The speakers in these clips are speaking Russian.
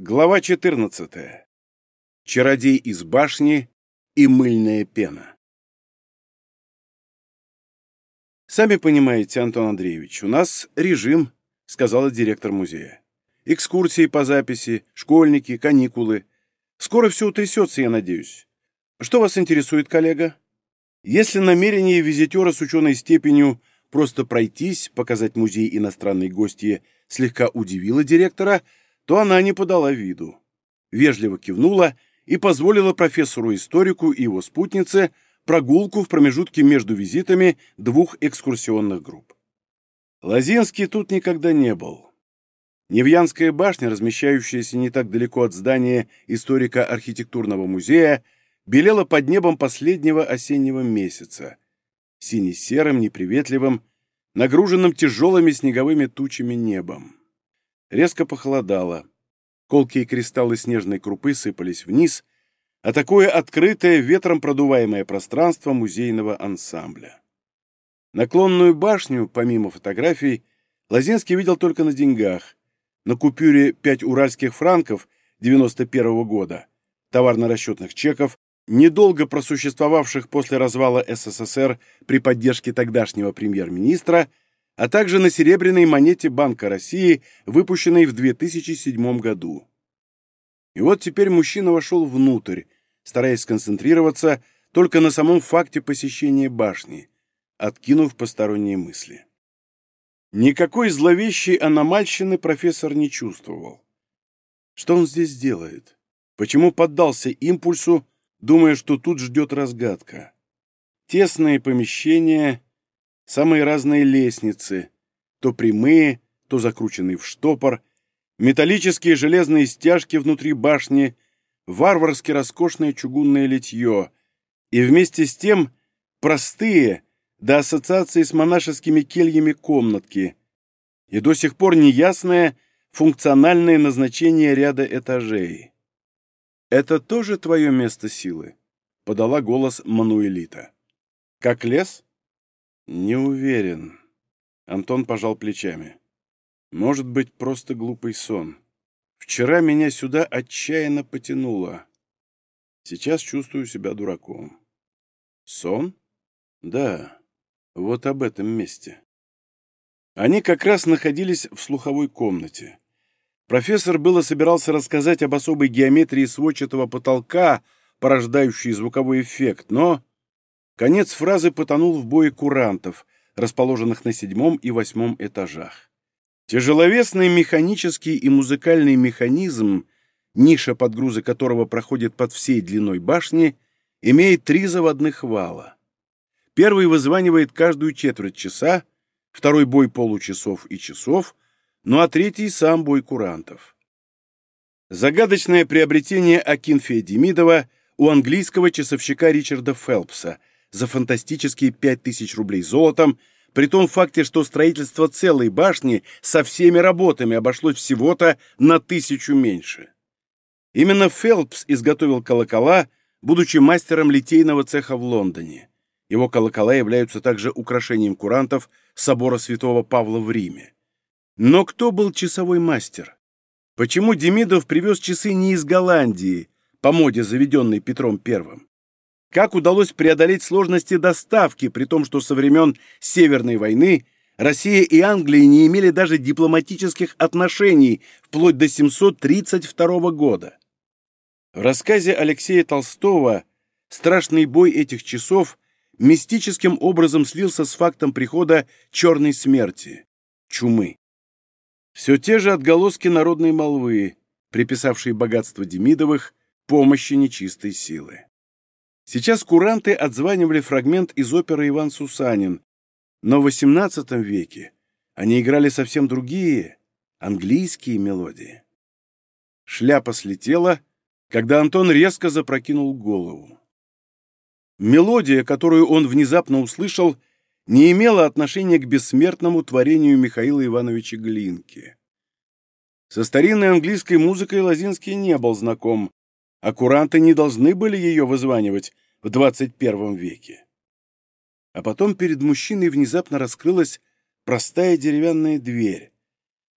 Глава 14. Чародей из башни и мыльная пена. «Сами понимаете, Антон Андреевич, у нас режим», — сказала директор музея. «Экскурсии по записи, школьники, каникулы. Скоро все утрясется, я надеюсь. Что вас интересует, коллега? Если намерение визитера с ученой степенью просто пройтись, показать музей иностранной гости слегка удивило директора — то она не подала виду. Вежливо кивнула и позволила профессору-историку и его спутнице прогулку в промежутке между визитами двух экскурсионных групп. Лазинский тут никогда не был. Невьянская башня, размещающаяся не так далеко от здания историко-архитектурного музея, белела под небом последнего осеннего месяца, сине-серым, неприветливым, нагруженным тяжелыми снеговыми тучами небом. Резко похолодало. Колкие кристаллы снежной крупы сыпались вниз, а такое открытое, ветром продуваемое пространство музейного ансамбля. Наклонную башню, помимо фотографий, Лазинский видел только на деньгах. На купюре 5 уральских франков 91 -го года, товарно-расчетных чеков, недолго просуществовавших после развала СССР при поддержке тогдашнего премьер-министра, а также на серебряной монете Банка России, выпущенной в 2007 году. И вот теперь мужчина вошел внутрь, стараясь сконцентрироваться только на самом факте посещения башни, откинув посторонние мысли. Никакой зловещей аномальщины профессор не чувствовал. Что он здесь делает? Почему поддался импульсу, думая, что тут ждет разгадка? Тесные помещения, самые разные лестницы, то прямые, то закрученные в штопор, металлические железные стяжки внутри башни, варварски роскошное чугунное литье и вместе с тем простые, до ассоциации с монашескими кельями комнатки, и до сих пор неясное функциональное назначение ряда этажей. «Это тоже твое место силы?» — подала голос Мануэлита. «Как лес?» «Не уверен». Антон пожал плечами. «Может быть, просто глупый сон. Вчера меня сюда отчаянно потянуло. Сейчас чувствую себя дураком». «Сон?» «Да, вот об этом месте». Они как раз находились в слуховой комнате. Профессор было собирался рассказать об особой геометрии сводчатого потолка, порождающей звуковой эффект, но Конец фразы потонул в бое курантов, расположенных на седьмом и восьмом этажах. Тяжеловесный механический и музыкальный механизм, ниша подгруза которого проходит под всей длиной башни, имеет три заводных вала. Первый вызванивает каждую четверть часа, второй бой получасов и часов, ну а третий — сам бой курантов. Загадочное приобретение Акинфия Демидова у английского часовщика Ричарда Фелпса, за фантастические пять тысяч рублей золотом, при том факте, что строительство целой башни со всеми работами обошлось всего-то на тысячу меньше. Именно Фелпс изготовил колокола, будучи мастером литейного цеха в Лондоне. Его колокола являются также украшением курантов собора святого Павла в Риме. Но кто был часовой мастер? Почему Демидов привез часы не из Голландии, по моде заведенной Петром Первым? Как удалось преодолеть сложности доставки, при том, что со времен Северной войны Россия и Англия не имели даже дипломатических отношений вплоть до 732 года? В рассказе Алексея Толстого страшный бой этих часов мистическим образом слился с фактом прихода черной смерти, чумы. Все те же отголоски народной молвы, приписавшие богатство Демидовых помощи нечистой силы. Сейчас куранты отзванивали фрагмент из оперы «Иван Сусанин», но в XVIII веке они играли совсем другие, английские мелодии. Шляпа слетела, когда Антон резко запрокинул голову. Мелодия, которую он внезапно услышал, не имела отношения к бессмертному творению Михаила Ивановича Глинки. Со старинной английской музыкой Лозинский не был знаком, а не должны были ее вызванивать в 21 веке. А потом перед мужчиной внезапно раскрылась простая деревянная дверь,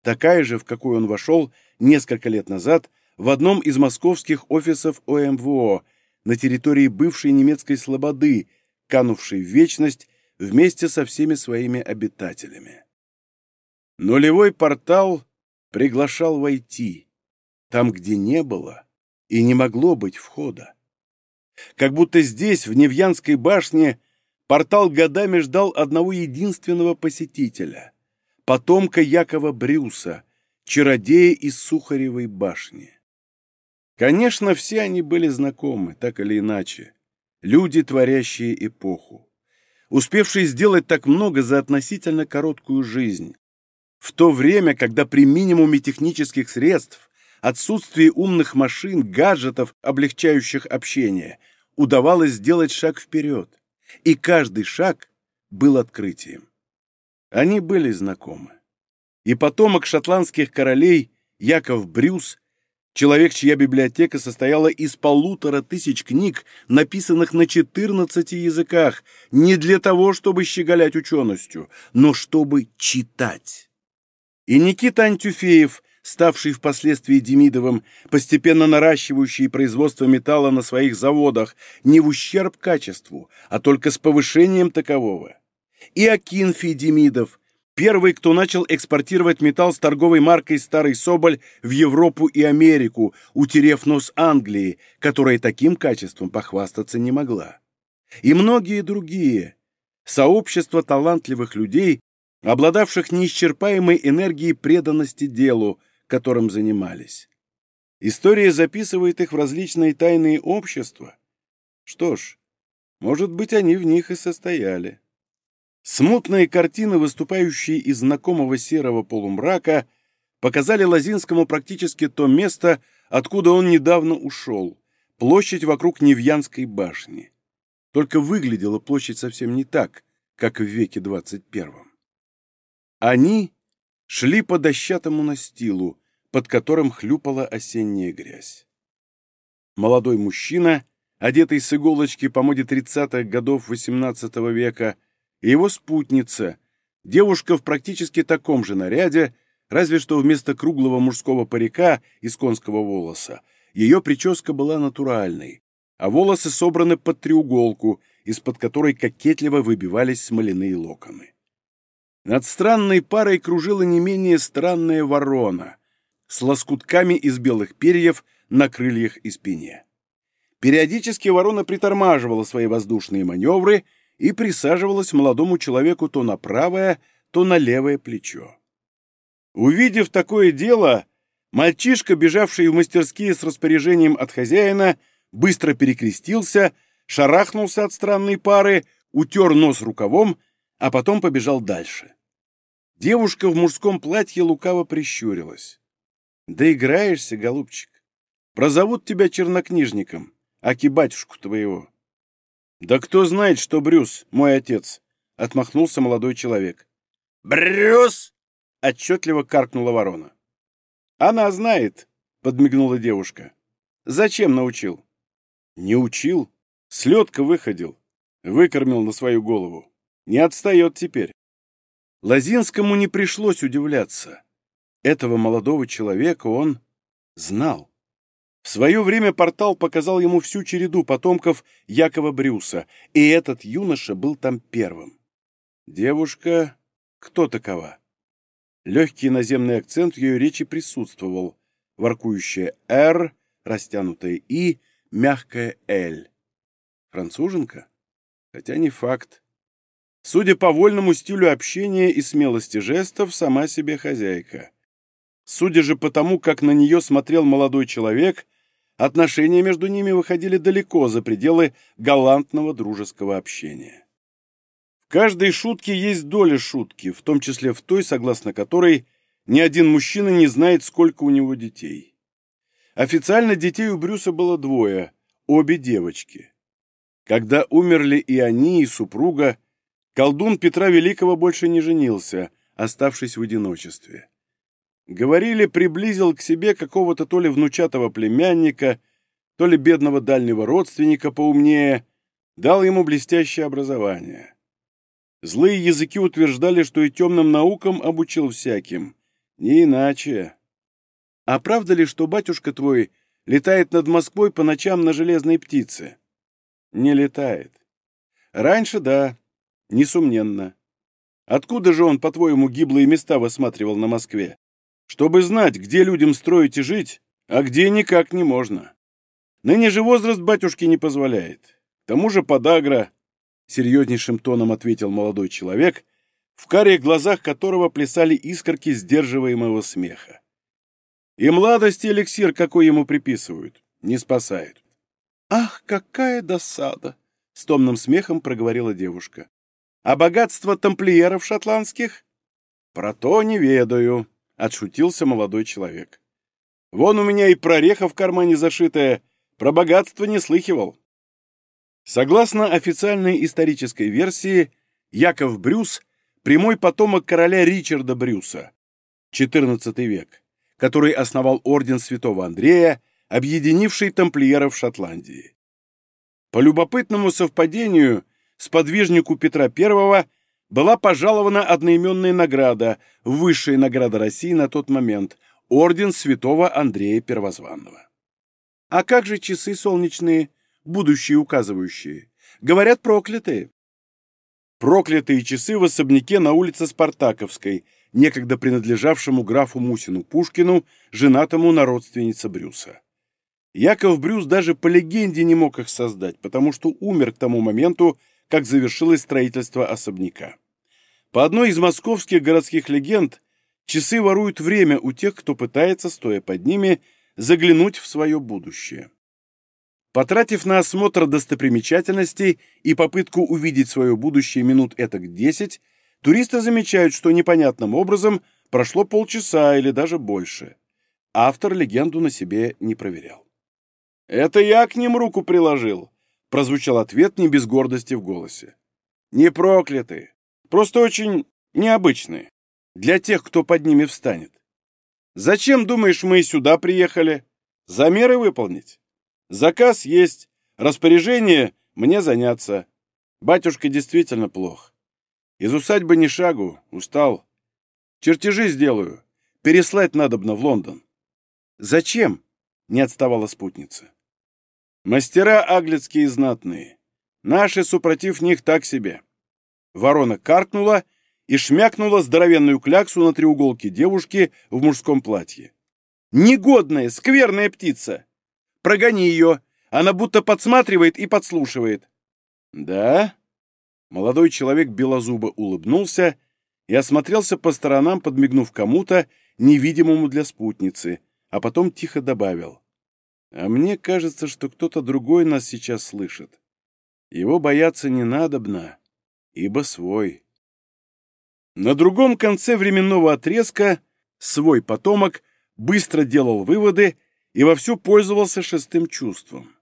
такая же, в какую он вошел несколько лет назад в одном из московских офисов ОМВО на территории бывшей немецкой слободы, канувшей в вечность вместе со всеми своими обитателями. Нулевой портал приглашал войти, там, где не было и не могло быть входа. Как будто здесь, в Невьянской башне, портал годами ждал одного единственного посетителя — потомка Якова Брюса, чародея из Сухаревой башни. Конечно, все они были знакомы, так или иначе. Люди, творящие эпоху. Успевшие сделать так много за относительно короткую жизнь. В то время, когда при минимуме технических средств, отсутствии умных машин, гаджетов, облегчающих общение, удавалось сделать шаг вперед. И каждый шаг был открытием. Они были знакомы. И потомок шотландских королей Яков Брюс Человек, чья библиотека состояла из полутора тысяч книг, написанных на 14 языках, не для того, чтобы щеголять ученостью, но чтобы читать. И Никита Антюфеев, ставший впоследствии Демидовым, постепенно наращивающий производство металла на своих заводах не в ущерб качеству, а только с повышением такового. И Акинфий Демидов, Первый, кто начал экспортировать металл с торговой маркой «Старый Соболь» в Европу и Америку, утерев нос Англии, которая таким качеством похвастаться не могла. И многие другие. Сообщество талантливых людей, обладавших неисчерпаемой энергией преданности делу, которым занимались. История записывает их в различные тайные общества. Что ж, может быть, они в них и состояли. Смутные картины, выступающие из знакомого серого полумрака, показали Лозинскому практически то место, откуда он недавно ушел, площадь вокруг Невьянской башни. Только выглядела площадь совсем не так, как в веке двадцать первом. Они шли по дощатому настилу, под которым хлюпала осенняя грязь. Молодой мужчина, одетый с иголочки по моде тридцатых годов XVIII века, и его спутница, девушка в практически таком же наряде, разве что вместо круглого мужского парика из конского волоса ее прическа была натуральной, а волосы собраны под треуголку, из-под которой кокетливо выбивались смоляные локоны. Над странной парой кружила не менее странная ворона с лоскутками из белых перьев на крыльях и спине. Периодически ворона притормаживала свои воздушные маневры и присаживалась молодому человеку то на правое, то на левое плечо. Увидев такое дело, мальчишка, бежавший в мастерские с распоряжением от хозяина, быстро перекрестился, шарахнулся от странной пары, утер нос рукавом, а потом побежал дальше. Девушка в мужском платье лукаво прищурилась. «Да играешься, голубчик. Прозовут тебя чернокнижником, аки батюшку твоего. «Да кто знает, что Брюс, мой отец?» — отмахнулся молодой человек. «Брюс!» — отчетливо каркнула ворона. «Она знает», — подмигнула девушка. «Зачем научил?» «Не учил. Слетка выходил. Выкормил на свою голову. Не отстает теперь». Лозинскому не пришлось удивляться. Этого молодого человека он знал. В свое время портал показал ему всю череду потомков Якова Брюса, и этот юноша был там первым. Девушка... Кто такова? Легкий наземный акцент в ее речи присутствовал. Воркующая «Р», растянутая «И», мягкая «Л». Француженка? Хотя не факт. Судя по вольному стилю общения и смелости жестов, сама себе хозяйка. Судя же по тому, как на нее смотрел молодой человек, отношения между ними выходили далеко за пределы галантного дружеского общения. В каждой шутке есть доля шутки, в том числе в той, согласно которой ни один мужчина не знает, сколько у него детей. Официально детей у Брюса было двое, обе девочки. Когда умерли и они, и супруга, колдун Петра Великого больше не женился, оставшись в одиночестве. Говорили, приблизил к себе какого-то то ли внучатого племянника, то ли бедного дальнего родственника поумнее, дал ему блестящее образование. Злые языки утверждали, что и темным наукам обучил всяким. Не иначе. а правда ли, что батюшка твой летает над Москвой по ночам на железной птице? Не летает. Раньше да, несомненно. Откуда же он, по-твоему, гиблые места высматривал на Москве? Чтобы знать, где людям строить и жить, а где никак не можно. Ныне же возраст батюшки не позволяет. К тому же подагра, — серьезнейшим тоном ответил молодой человек, в карих глазах которого плясали искорки сдерживаемого смеха. И младость эликсир, какой ему приписывают, не спасает. «Ах, какая досада!» — с томным смехом проговорила девушка. «А богатство тамплиеров шотландских?» «Про то не ведаю», — отшутился молодой человек. «Вон у меня и прореха в кармане зашитая, про богатство не слыхивал». Согласно официальной исторической версии, Яков Брюс – прямой потомок короля Ричарда Брюса, XIV век, который основал орден святого Андрея объединивший тамплиеров Шотландии. По любопытному совпадению, сподвижнику Петра I была пожалована одноименная награда, высшая награда России на тот момент – орден святого Андрея Первозванного. А как же часы солнечные, будущие указывающие? Говорят, проклятые. Проклятые часы в особняке на улице Спартаковской, некогда принадлежавшему графу Мусину Пушкину, женатому на родственнице Брюса. Яков Брюс даже по легенде не мог их создать, потому что умер к тому моменту, как завершилось строительство особняка. По одной из московских городских легенд, часы воруют время у тех, кто пытается, стоя под ними, заглянуть в свое будущее. Потратив на осмотр достопримечательностей и попытку увидеть свое будущее минут этак десять, туристы замечают, что непонятным образом прошло полчаса или даже больше. Автор легенду на себе не проверял. «Это я к ним руку приложил», — прозвучал ответ не без гордости в голосе. «Не проклятые, просто очень необычные, для тех, кто под ними встанет. Зачем, думаешь, мы сюда приехали? Замеры выполнить? Заказ есть, распоряжение мне заняться. Батюшка действительно плох. Из усадьбы ни шагу, устал. Чертежи сделаю, переслать надобно в Лондон». «Зачем?» — не отставала спутница. Мастера аглицкие знатные. Наши, супротив них, так себе. Ворона каркнула и шмякнула здоровенную кляксу на треуголке девушки в мужском платье. «Негодная, скверная птица! Прогони ее! Она будто подсматривает и подслушивает!» «Да?» Молодой человек белозубо улыбнулся и осмотрелся по сторонам, подмигнув кому-то, невидимому для спутницы, а потом тихо добавил. А мне кажется, что кто-то другой нас сейчас слышит. Его бояться не надобно, ибо свой. На другом конце временного отрезка свой потомок быстро делал выводы и вовсю пользовался шестым чувством.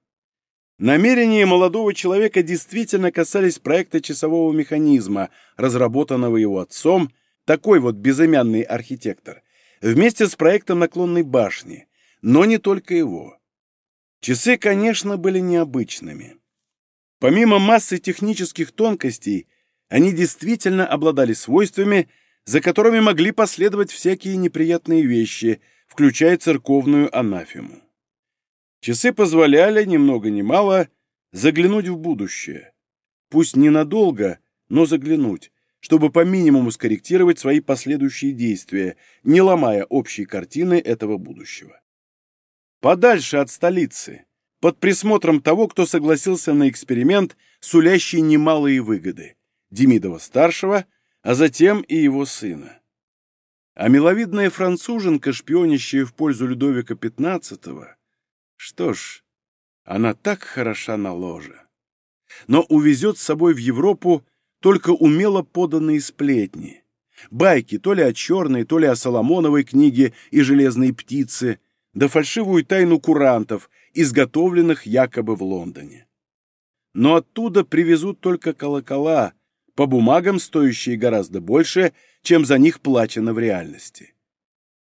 Намерения молодого человека действительно касались проекта часового механизма, разработанного его отцом, такой вот безымянный архитектор, вместе с проектом наклонной башни, но не только его. Часы, конечно, были необычными. Помимо массы технических тонкостей, они действительно обладали свойствами, за которыми могли последовать всякие неприятные вещи, включая церковную анафему. Часы позволяли, ни много ни мало, заглянуть в будущее. Пусть ненадолго, но заглянуть, чтобы по минимуму скорректировать свои последующие действия, не ломая общей картины этого будущего подальше от столицы, под присмотром того, кто согласился на эксперимент, сулящий немалые выгоды – Демидова-старшего, а затем и его сына. А миловидная француженка, шпионящая в пользу Людовика XV, что ж, она так хороша на ложе. Но увезет с собой в Европу только умело поданные сплетни. Байки то ли о черной, то ли о Соломоновой книге и железной птице – да фальшивую тайну курантов, изготовленных якобы в Лондоне. Но оттуда привезут только колокола, по бумагам стоящие гораздо больше, чем за них плачено в реальности.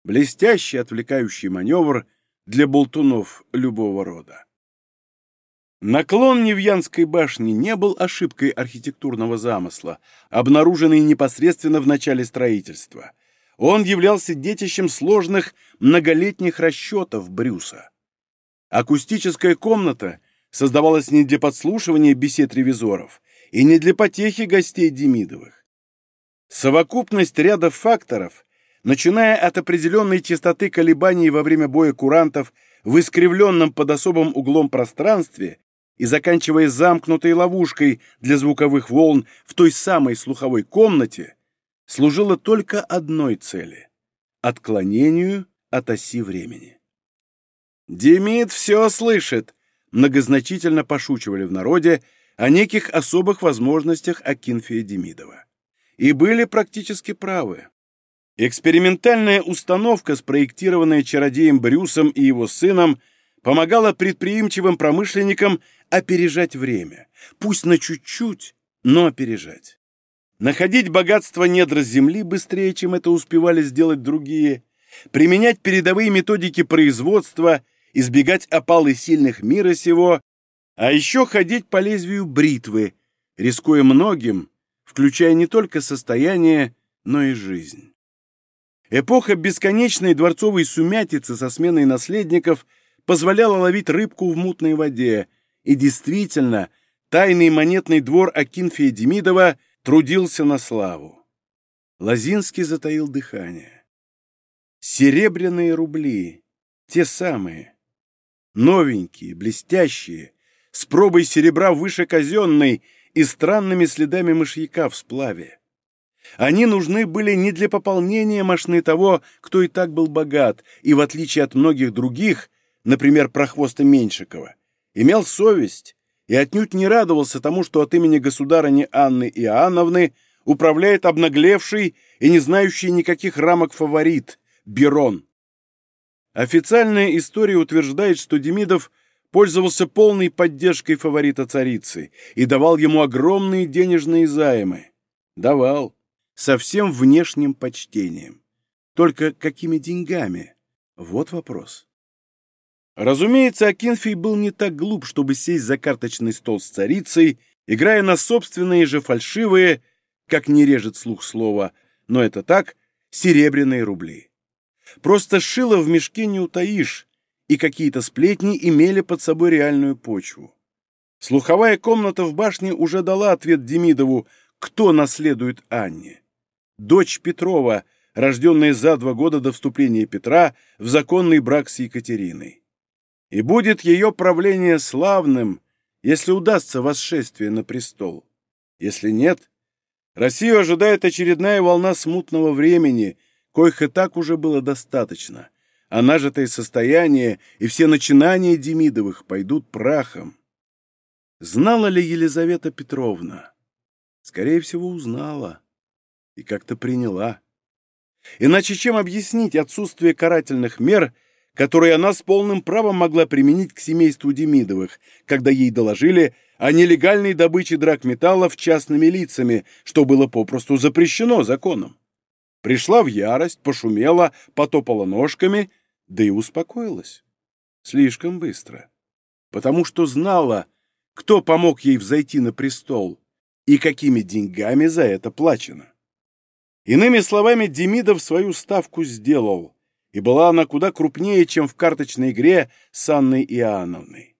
Блестящий отвлекающий маневр для болтунов любого рода. Наклон Невьянской башни не был ошибкой архитектурного замысла, обнаруженной непосредственно в начале строительства – он являлся детищем сложных многолетних расчетов Брюса. Акустическая комната создавалась не для подслушивания бесед ревизоров и не для потехи гостей Демидовых. Совокупность ряда факторов, начиная от определенной частоты колебаний во время боя курантов в искривленном под особым углом пространстве и заканчивая замкнутой ловушкой для звуковых волн в той самой слуховой комнате, служила только одной цели — отклонению от оси времени. «Демид все слышит», — многозначительно пошучивали в народе о неких особых возможностях Акинфия Демидова. И были практически правы. Экспериментальная установка, спроектированная чародеем Брюсом и его сыном, помогала предприимчивым промышленникам опережать время, пусть на чуть-чуть, но опережать. Находить богатство недр земли быстрее, чем это успевали сделать другие, применять передовые методики производства, избегать опалы сильных мира сего, а еще ходить по лезвию бритвы, рискуя многим, включая не только состояние, но и жизнь. Эпоха бесконечной дворцовой сумятицы со сменой наследников позволяла ловить рыбку в мутной воде, и действительно, тайный монетный двор Акинфия Демидова трудился на славу. Лазинский затаил дыхание. Серебряные рубли, те самые, новенькие, блестящие, с пробой серебра выше казенной и странными следами мышьяка в сплаве. Они нужны были не для пополнения мошны того, кто и так был богат, и, в отличие от многих других, например, прохвоста Меньшикова, имел совесть и отнюдь не радовался тому, что от имени государыни Анны Иоанновны управляет обнаглевший и не знающий никаких рамок фаворит – Берон. Официальная история утверждает, что Демидов пользовался полной поддержкой фаворита царицы и давал ему огромные денежные займы. Давал со всем внешним почтением. Только какими деньгами? Вот вопрос. Разумеется, Акинфий был не так глуп, чтобы сесть за карточный стол с царицей, играя на собственные же фальшивые, как не режет слух слова, но это так, серебряные рубли. Просто шило в мешке не утаишь, и какие-то сплетни имели под собой реальную почву. Слуховая комната в башне уже дала ответ Демидову, кто наследует Анне дочь Петрова, рожденная за два года до вступления Петра в законный брак с Екатериной. И будет ее правление славным, если удастся восшествие на престол. Если нет, Россию ожидает очередная волна смутного времени, коих и так уже было достаточно, а нажитое состояние и все начинания Демидовых пойдут прахом. Знала ли Елизавета Петровна? Скорее всего, узнала и как-то приняла. Иначе чем объяснить отсутствие карательных мер, которые она с полным правом могла применить к семейству Демидовых, когда ей доложили о нелегальной добыче драгметаллов частными лицами, что было попросту запрещено законом? Пришла в ярость, пошумела, потопала ножками, да и успокоилась. Слишком быстро. Потому что знала, кто помог ей взойти на престол и какими деньгами за это плачено. Иными словами, Демидов свою ставку сделал, и была она куда крупнее, чем в карточной игре с Анной Иоанновной.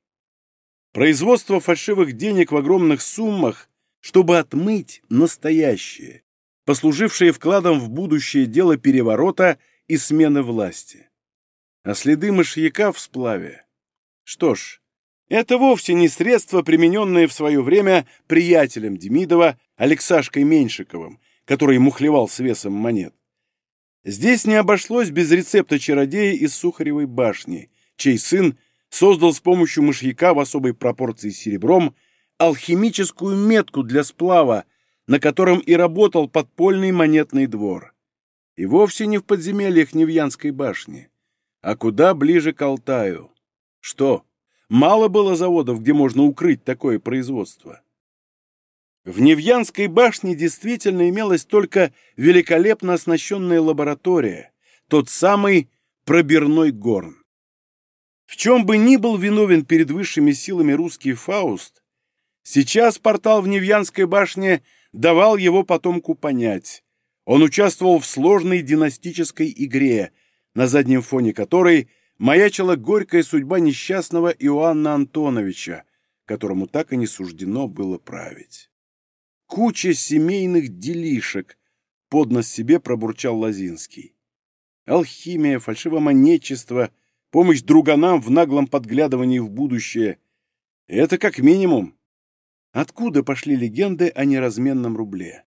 Производство фальшивых денег в огромных суммах, чтобы отмыть настоящее, послужившее вкладом в будущее дело переворота и смены власти. А следы мышьяка в сплаве. Что ж, это вовсе не средство, примененное в свое время приятелем Демидова Алексашкой Меньшиковым, который мухлевал с весом монет. Здесь не обошлось без рецепта чародея из Сухаревой башни, чей сын создал с помощью мышьяка в особой пропорции серебром алхимическую метку для сплава, на котором и работал подпольный монетный двор. И вовсе не в подземельях Невьянской башни, а куда ближе к Алтаю. Что, мало было заводов, где можно укрыть такое производство? В Невьянской башне действительно имелась только великолепно оснащенная лаборатория, тот самый пробирной горн. В чем бы ни был виновен перед высшими силами русский Фауст, сейчас портал в Невьянской башне давал его потомку понять. Он участвовал в сложной династической игре, на заднем фоне которой маячила горькая судьба несчастного Иоанна Антоновича, которому так и не суждено было править. Куча семейных делишек, поднос себе пробурчал Лозинский. Алхимия, фальшивомонетчество, помощь друганам в наглом подглядывании в будущее — это как минимум. Откуда пошли легенды о неразменном рубле?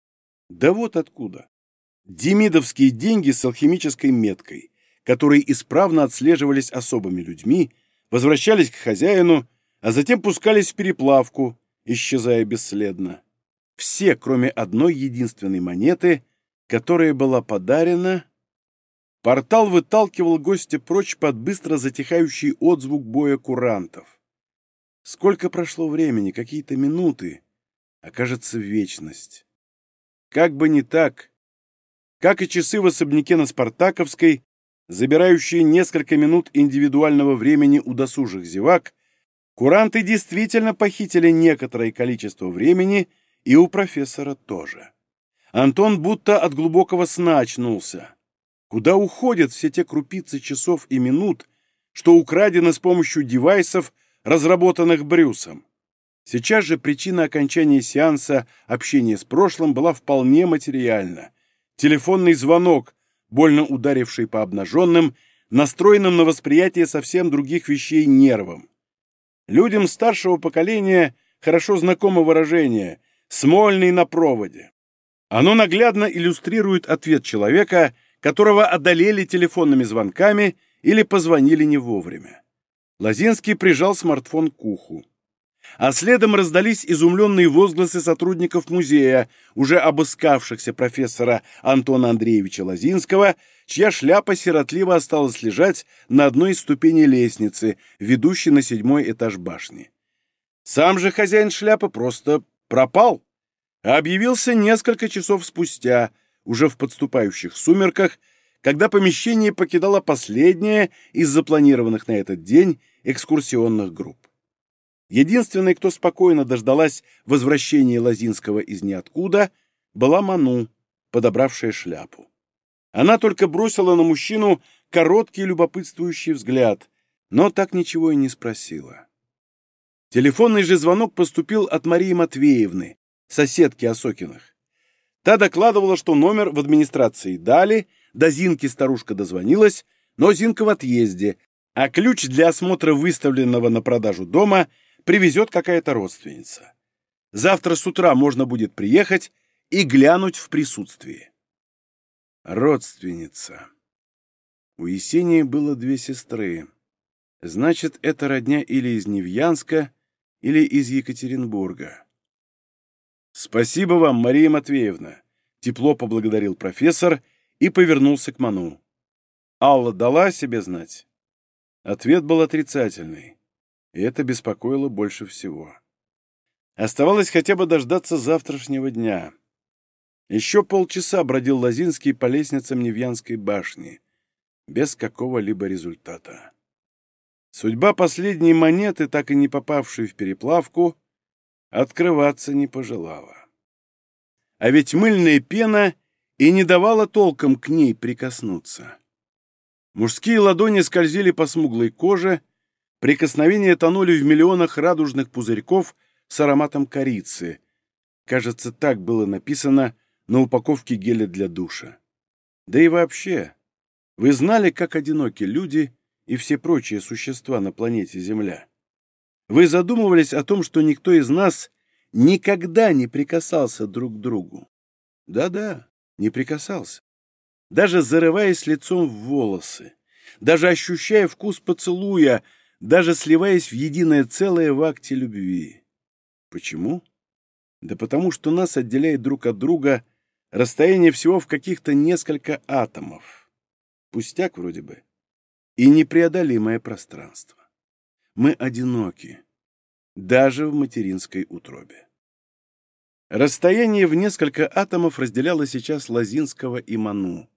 Да вот откуда. Демидовские деньги с алхимической меткой, которые исправно отслеживались особыми людьми, возвращались к хозяину, а затем пускались в переплавку, исчезая бесследно. Все, кроме одной единственной монеты, которая была подарена... Портал выталкивал гостя прочь под быстро затихающий отзвук боя курантов. Сколько прошло времени, какие-то минуты, окажется вечность. Как бы не так, как и часы в особняке на Спартаковской, забирающие несколько минут индивидуального времени у досужих зевак, куранты действительно похитили некоторое количество времени и у профессора тоже. Антон будто от глубокого сна очнулся. Куда уходят все те крупицы часов и минут, что украдены с помощью девайсов, разработанных Брюсом? Сейчас же причина окончания сеанса общения с прошлым была вполне материальна. Телефонный звонок, больно ударивший по обнаженным, настроенным на восприятие совсем других вещей нервам. Людям старшего поколения хорошо знакомо выражение «смольный на проводе». Оно наглядно иллюстрирует ответ человека, которого одолели телефонными звонками или позвонили не вовремя. Лозинский прижал смартфон к уху. А следом раздались изумленные возгласы сотрудников музея, уже обыскавшихся профессора Антона Андреевича Лозинского, чья шляпа сиротливо осталась лежать на одной из ступеней лестницы, ведущей на седьмой этаж башни. Сам же хозяин шляпы просто пропал объявился несколько часов спустя, уже в подступающих сумерках, когда помещение покидала последняя из запланированных на этот день экскурсионных групп. Единственной, кто спокойно дождалась возвращения Лозинского из ниоткуда, была Ману, подобравшая шляпу. Она только бросила на мужчину короткий любопытствующий взгляд, но так ничего и не спросила. Телефонный же звонок поступил от Марии Матвеевны, соседки Осокиных. Та докладывала, что номер в администрации дали, до Зинки старушка дозвонилась, но Зинка в отъезде, а ключ для осмотра выставленного на продажу дома привезет какая-то родственница. Завтра с утра можно будет приехать и глянуть в присутствии. Родственница. У Есении было две сестры. Значит, это родня или из Невьянска, или из Екатеринбурга. «Спасибо вам, Мария Матвеевна!» — тепло поблагодарил профессор и повернулся к Ману. «Алла дала себе знать?» Ответ был отрицательный, и это беспокоило больше всего. Оставалось хотя бы дождаться завтрашнего дня. Еще полчаса бродил Лозинский по лестницам Невьянской башни, без какого-либо результата. Судьба последней монеты, так и не попавшей в переплавку, открываться не пожелала. А ведь мыльная пена и не давала толком к ней прикоснуться. Мужские ладони скользили по смуглой коже, прикосновения тонули в миллионах радужных пузырьков с ароматом корицы. Кажется, так было написано на упаковке геля для душа. Да и вообще, вы знали, как одиноки люди и все прочие существа на планете Земля? Вы задумывались о том, что никто из нас никогда не прикасался друг к другу? Да-да, не прикасался. Даже зарываясь лицом в волосы, даже ощущая вкус поцелуя, даже сливаясь в единое целое в акте любви. Почему? Да потому что нас отделяет друг от друга расстояние всего в каких-то несколько атомов. Пустяк вроде бы. И непреодолимое пространство. Мы одиноки, даже в материнской утробе. Расстояние в несколько атомов разделяло сейчас Лазинского и Ману.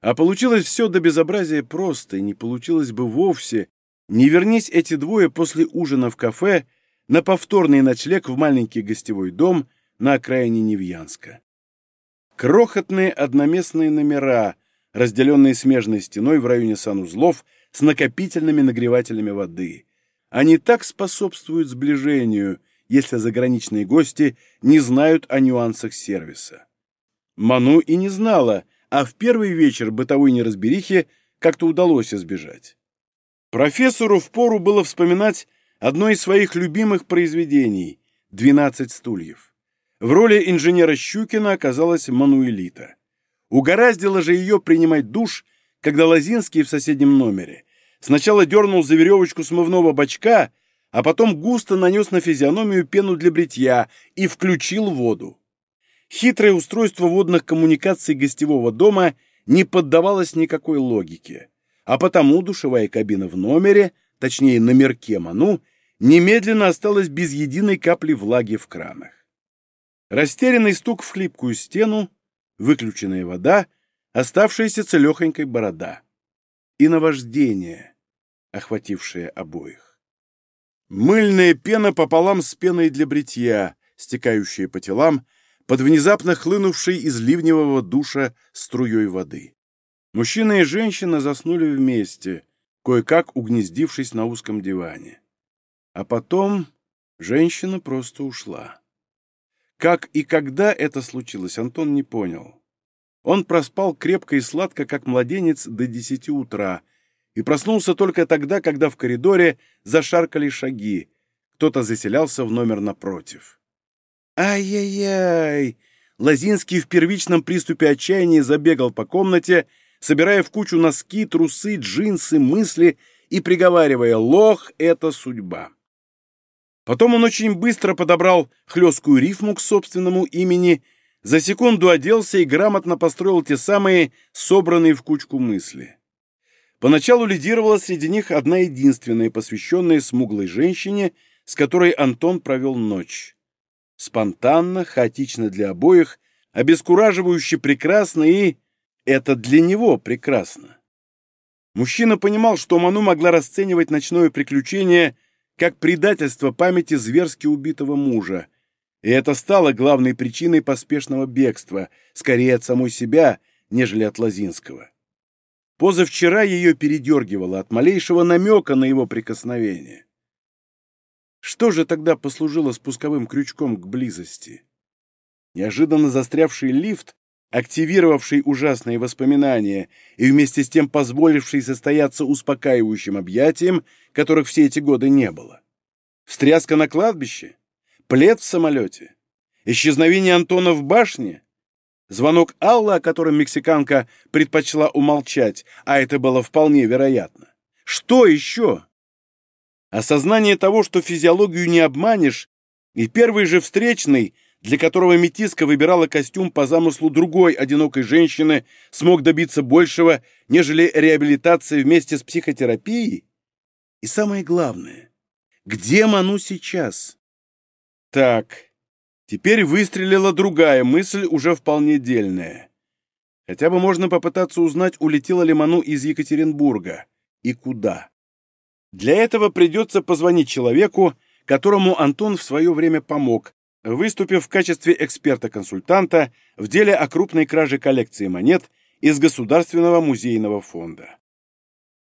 А получилось все до безобразия просто, и не получилось бы вовсе, не вернись эти двое после ужина в кафе на повторный ночлег в маленький гостевой дом на окраине Невьянска. Крохотные одноместные номера, разделенные смежной стеной в районе санузлов с накопительными нагревателями воды. Они так способствуют сближению, если заграничные гости не знают о нюансах сервиса. Ману и не знала, а в первый вечер бытовой неразберихи как-то удалось избежать. Профессору впору было вспоминать одно из своих любимых произведений «Двенадцать стульев». В роли инженера Щукина оказалась Мануэлита. Угораздило же ее принимать душ, когда Лозинский в соседнем номере сначала дернул за веревочку смывного бачка, а потом густо нанес на физиономию пену для бритья и включил воду. Хитрое устройство водных коммуникаций гостевого дома не поддавалось никакой логике, а потому душевая кабина в номере, точнее номерке Ману, немедленно осталась без единой капли влаги в кранах. Растерянный стук в хлипкую стену, выключенная вода, оставшаяся целехонькой борода и наваждение, охватившее обоих. Мыльная пена пополам с пеной для бритья, стекающая по телам, под внезапно хлынувшей из ливневого душа струей воды. Мужчина и женщина заснули вместе, кое-как угнездившись на узком диване. А потом женщина просто ушла. Как и когда это случилось, Антон не понял. Он проспал крепко и сладко, как младенец, до десяти утра, и проснулся только тогда, когда в коридоре зашаркали шаги. Кто-то заселялся в номер напротив. Ай-яй-яй! Лозинский в первичном приступе отчаяния забегал по комнате, собирая в кучу носки, трусы, джинсы, мысли и приговаривая «Лох — это судьба». Потом он очень быстро подобрал хлесткую рифму к собственному имени, за секунду оделся и грамотно построил те самые собранные в кучку мысли. Поначалу лидировала среди них одна единственная, посвященная смуглой женщине, с которой Антон провел ночь. Спонтанно, хаотично для обоих, обескураживающе прекрасно и... Это для него прекрасно. Мужчина понимал, что Ману могла расценивать ночное приключение как предательство памяти зверски убитого мужа, и это стало главной причиной поспешного бегства, скорее от самой себя, нежели от Лозинского. Позавчера ее передергивало от малейшего намека на его прикосновение. Что же тогда послужило спусковым крючком к близости? Неожиданно застрявший лифт, активировавший ужасные воспоминания и вместе с тем позволивший состояться успокаивающим объятием, которых все эти годы не было. Встряска на кладбище? Плед в самолете? Исчезновение Антона в башне? Звонок Аллы, о котором мексиканка предпочла умолчать, а это было вполне вероятно. Что еще? Осознание того, что физиологию не обманешь, и первый же встречный, для которого метиска выбирала костюм по замыслу другой одинокой женщины, смог добиться большего, нежели реабилитация вместе с психотерапией? И самое главное, где Ману сейчас? Так, теперь выстрелила другая мысль, уже вполне дельная. Хотя бы можно попытаться узнать, улетела ли Ману из Екатеринбурга и куда. Для этого придется позвонить человеку, которому Антон в свое время помог, выступив в качестве эксперта-консультанта в деле о крупной краже коллекции монет из Государственного музейного фонда.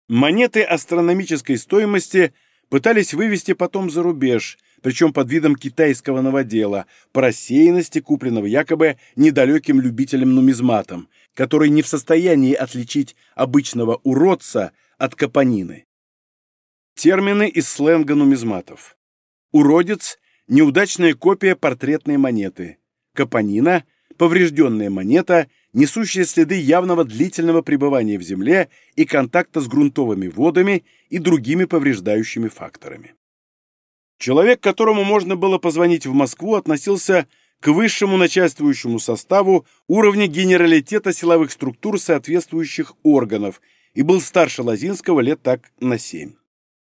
Монеты астрономической стоимости пытались вывести потом за рубеж, причем под видом китайского новодела, по рассеянности, купленного якобы недалеким любителем-нумизматом, который не в состоянии отличить обычного уродца от капонины. Термины из сленга нумизматов. Уродец – неудачная копия портретной монеты. Капонина – поврежденная монета, несущая следы явного длительного пребывания в земле и контакта с грунтовыми водами и другими повреждающими факторами. Человек, которому можно было позвонить в Москву, относился к высшему начальствующему составу уровня генералитета силовых структур соответствующих органов и был старше Лозинского лет так на семь.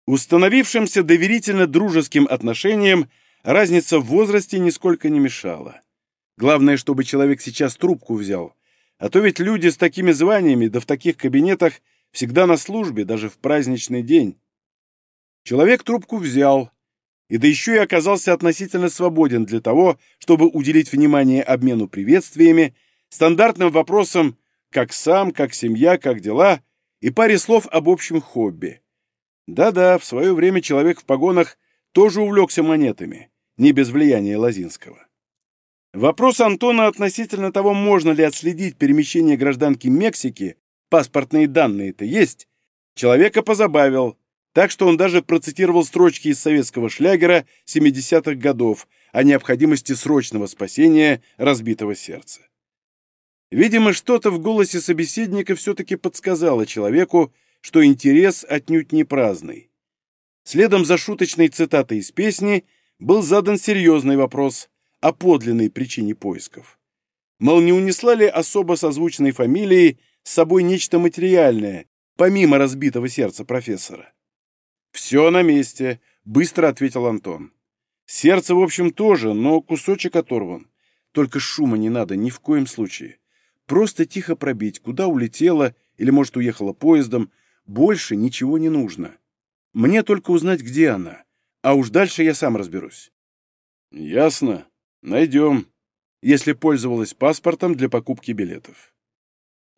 Установившимся доверительно дружеским отношениям разница в возрасте нисколько не мешала. Главное, чтобы человек сейчас трубку взял. А то ведь люди с такими званиями, да в таких кабинетах, всегда на службе, даже в праздничный день. Человек трубку взял, и да еще и оказался относительно свободен для того, чтобы уделить внимание обмену приветствиями, стандартным вопросом «как сам», «как семья», «как дела» и паре слов об общем хобби. Да-да, в свое время человек в погонах тоже увлекся монетами, не без влияния Лозинского. Вопрос Антона относительно того, можно ли отследить перемещение гражданки Мексики, паспортные данные-то есть, человека позабавил, так что он даже процитировал строчки из советского шлягера 70-х годов о необходимости срочного спасения разбитого сердца. Видимо, что-то в голосе собеседника все-таки подсказало человеку, что интерес отнюдь не праздный. Следом за шуточной цитатой из песни был задан серьезный вопрос о подлинной причине поисков. Мол, не унесла ли особо созвучной фамилии с собой нечто материальное, помимо разбитого сердца профессора? «Все на месте», — быстро ответил Антон. «Сердце, в общем, тоже, но кусочек оторван. Только шума не надо ни в коем случае. Просто тихо пробить, куда улетела или, может, уехала поездом. Больше ничего не нужно. Мне только узнать, где она. А уж дальше я сам разберусь». «Ясно. Найдем», если пользовалась паспортом для покупки билетов.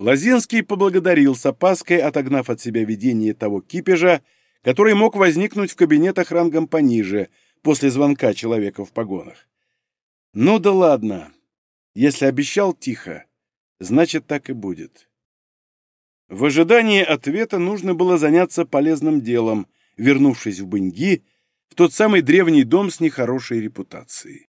Лозинский поблагодарил с опаской, отогнав от себя видение того кипежа, который мог возникнуть в кабинетах рангом пониже, после звонка человека в погонах. Ну да ладно. Если обещал тихо, значит так и будет. В ожидании ответа нужно было заняться полезным делом, вернувшись в Беньги, в тот самый древний дом с нехорошей репутацией.